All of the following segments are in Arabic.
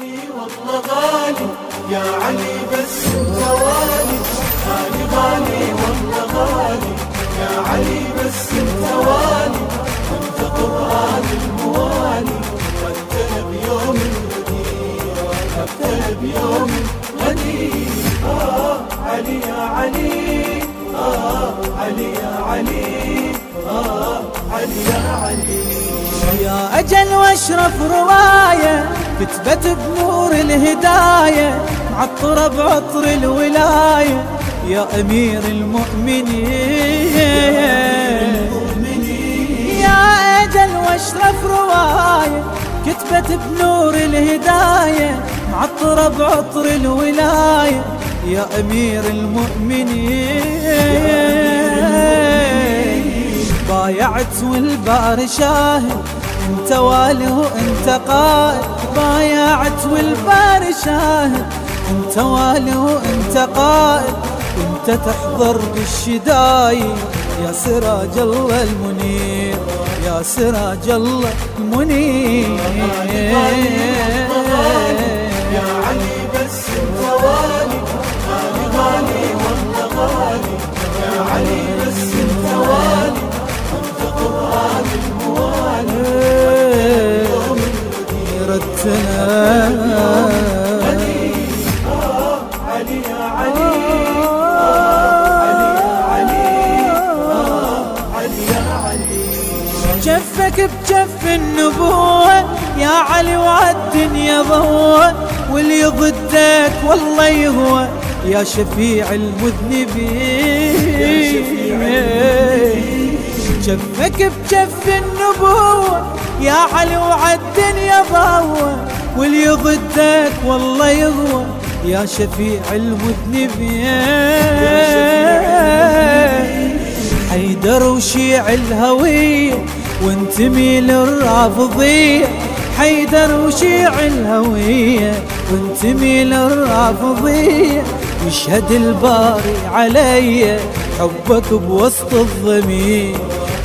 غالي والله غالي يا علي بس انت والي غالي غالي والله غالي يا علي بس انت والي أنت قرآن الموالي وابتلى بيوم الغدير ابتلى بيوم الغدير. آه علي يا علي آه علي يا علي آه علي يا علي. يا أجل واشرف رواية كتبت بنور الهداية معطرة بعطر الولاية. يا أمير المؤمنين يا أجل واشرف رواية كتبت بنور الهداية معطرة بعطر الولاية. يا أمير المؤمنين بايعت والبار شاهد انت والي وانت قائد بايعت والبار شاهد انت والي وانت قائد انت تحضر بالشدايد. يا سراج الله المنير يا سراج الله المنير. جفك بجف النبوة يا علي وعالدنيا ضوة واللي ضدك والله يهوى. يا شفيع المذنبين. جفك بجف النبوة يا علي وعالدنيا ضوة واللي ضدك والله يهوى. يا شفيع المذنبين. حيدر وشيع الهوية وانتمي للرافضية حيدر وشيع الهوية وانتمي للرافضية يشهد الباري علي حبك بوسط الضمير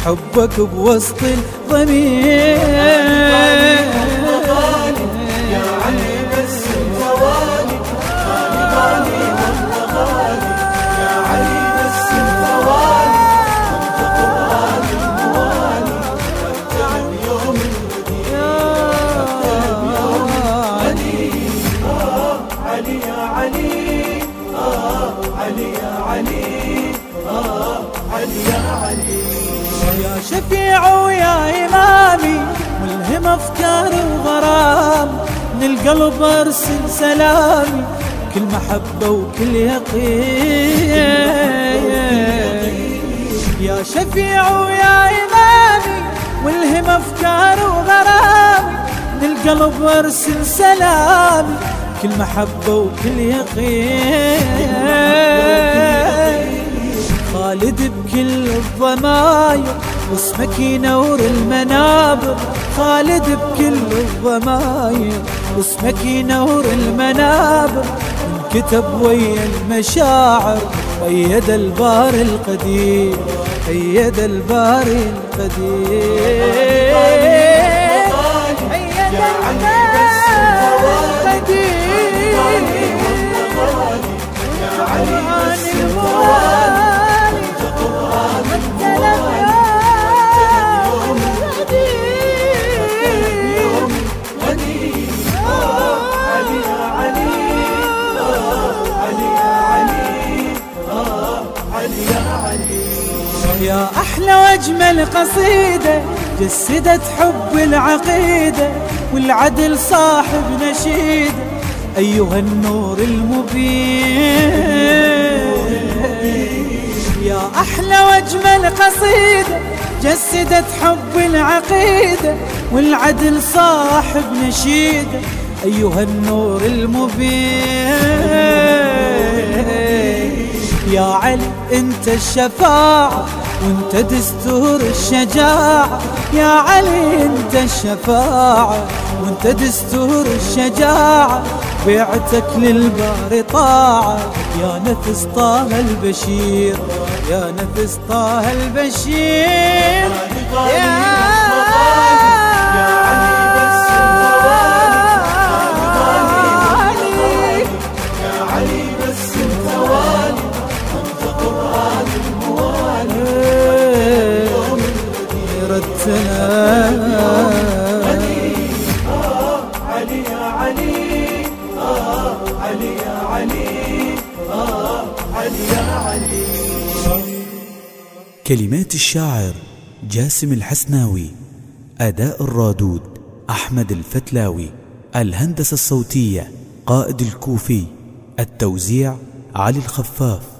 حبك بوسط الضمير. علي. آه علي يا علي. آه علي يا علي. يا شفيع ويا إمامي ملهم أفكاري وغرام. من القلب أرسل سلامي كل محبة وكل يقين. يا شفيع ويا إمامي ملهم أفكاري وغرامي من القلب أرسل سلامي كل محبة وكل يقين. خالد بكل الضماير واسمك ينور المنابر خالد بكل الضماير واسمك ينور المنابر انكتب ويا المشاعر أيد البار القدير أيد البار القدير أيد البار يا أحلى وأجمل قصيدة جسدت حب العقيدة والعدل صاحب نشيدة أيها النور المبين يا أحلى وأجمل قصيدة جسدت حب العقيدة والعدل صاحب نشيدة أيها النور المبين يا علي أنت الشفاعة وانت دستور الشجاعة يا علي انت الشفاعة. وانت دستور الشجاعة بيعتك للبار طاعة. يا نفس طه البشير يا نفس طه البشير. علي. آه علي يا علي. آه علي يا علي. كلمات الشاعر جاسم الحسناوي أداء الرادود أحمد الفتلاوي الهندسة الصوتية قائد الكوفي التوزيع علي الخفاف.